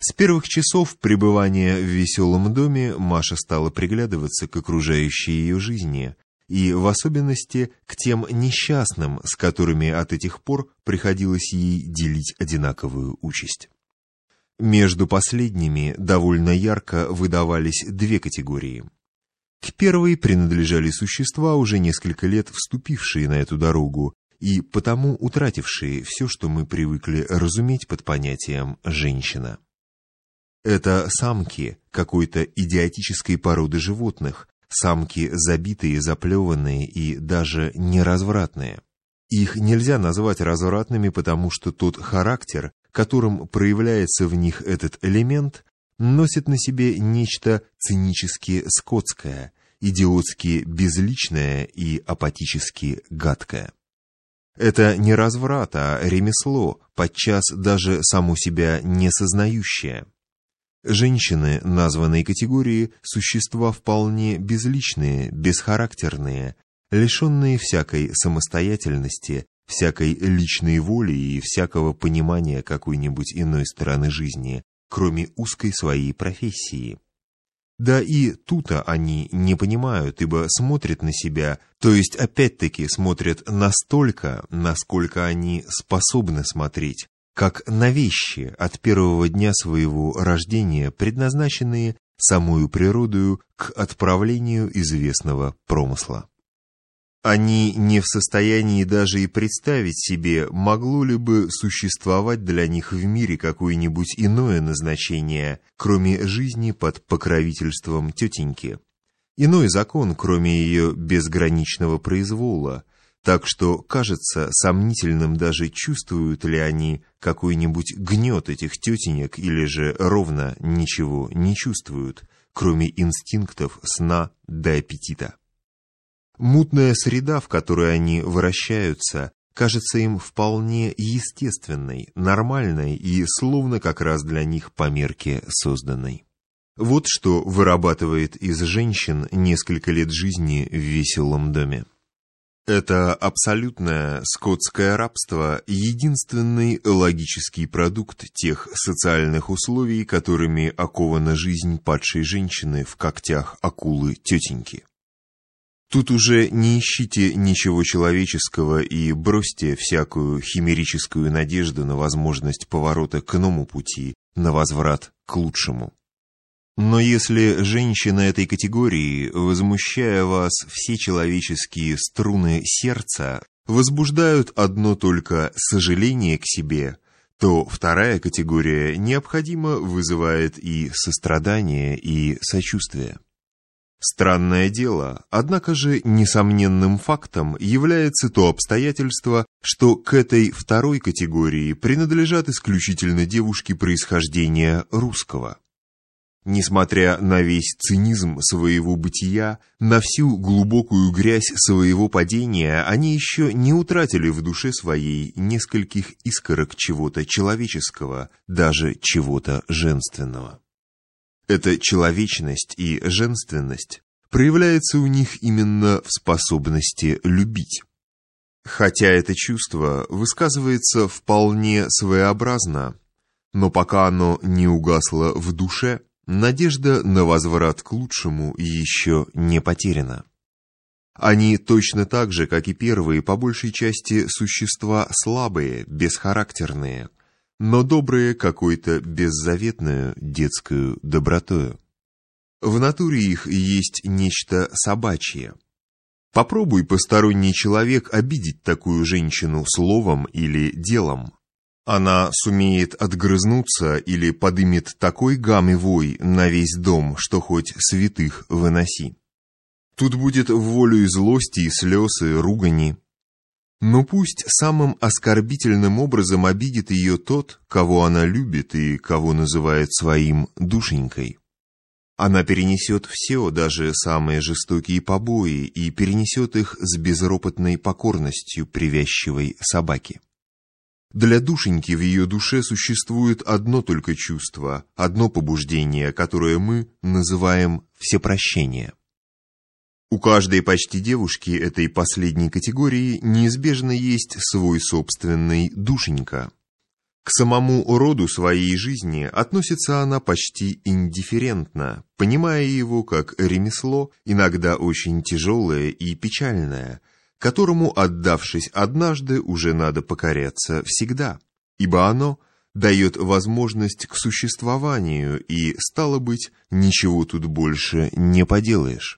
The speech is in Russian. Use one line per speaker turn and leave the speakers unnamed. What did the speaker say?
С первых часов пребывания в веселом доме Маша стала приглядываться к окружающей ее жизни, и в особенности к тем несчастным, с которыми от этих пор приходилось ей делить одинаковую участь. Между последними довольно ярко выдавались две категории. К первой принадлежали существа, уже несколько лет вступившие на эту дорогу, и потому утратившие все, что мы привыкли разуметь под понятием «женщина». Это самки какой-то идиотической породы животных, самки забитые, заплеванные и даже неразвратные. Их нельзя назвать развратными, потому что тот характер, которым проявляется в них этот элемент, носит на себе нечто цинически скотское, идиотски безличное и апатически гадкое. Это не разврат, а ремесло, подчас даже саму себя не сознающее. Женщины названной категории – существа вполне безличные, бесхарактерные, лишенные всякой самостоятельности, всякой личной воли и всякого понимания какой-нибудь иной стороны жизни, кроме узкой своей профессии. Да и тут-то они не понимают, ибо смотрят на себя, то есть опять-таки смотрят настолько, насколько они способны смотреть, как на вещи от первого дня своего рождения, предназначенные самую природою к отправлению известного промысла. Они не в состоянии даже и представить себе, могло ли бы существовать для них в мире какое-нибудь иное назначение, кроме жизни под покровительством тетеньки. Иной закон, кроме ее безграничного произвола, так что кажется сомнительным даже чувствуют ли они какой-нибудь гнет этих тетенек или же ровно ничего не чувствуют, кроме инстинктов сна до аппетита. Мутная среда, в которой они вращаются, кажется им вполне естественной, нормальной и словно как раз для них по мерке созданной. Вот что вырабатывает из женщин несколько лет жизни в веселом доме. Это абсолютное скотское рабство – единственный логический продукт тех социальных условий, которыми окована жизнь падшей женщины в когтях акулы-тетеньки. Тут уже не ищите ничего человеческого и бросьте всякую химерическую надежду на возможность поворота к иному пути, на возврат к лучшему. Но если женщина этой категории, возмущая вас все человеческие струны сердца, возбуждают одно только сожаление к себе, то вторая категория необходимо вызывает и сострадание, и сочувствие. Странное дело, однако же несомненным фактом является то обстоятельство, что к этой второй категории принадлежат исключительно девушки происхождения русского. Несмотря на весь цинизм своего бытия, на всю глубокую грязь своего падения, они еще не утратили в душе своей нескольких искорок чего-то человеческого, даже чего-то женственного. Эта человечность и женственность проявляется у них именно в способности любить. Хотя это чувство высказывается вполне своеобразно, но пока оно не угасло в душе – Надежда на возврат к лучшему еще не потеряна. Они точно так же, как и первые, по большей части существа слабые, бесхарактерные, но добрые какой-то беззаветную детскую добротою. В натуре их есть нечто собачье. Попробуй посторонний человек обидеть такую женщину словом или делом. Она сумеет отгрызнуться или подымет такой гам и вой на весь дом, что хоть святых выноси. Тут будет волю и злости, и слез, и ругани. Но пусть самым оскорбительным образом обидит ее тот, кого она любит и кого называет своим душенькой. Она перенесет все, даже самые жестокие побои, и перенесет их с безропотной покорностью привязчивой собаки. Для душеньки в ее душе существует одно только чувство, одно побуждение, которое мы называем всепрощение. У каждой почти девушки этой последней категории неизбежно есть свой собственный душенька. К самому роду своей жизни относится она почти индифферентно, понимая его как ремесло, иногда очень тяжелое и печальное, которому, отдавшись однажды, уже надо покоряться всегда, ибо оно дает возможность к существованию, и, стало быть, ничего тут больше не поделаешь.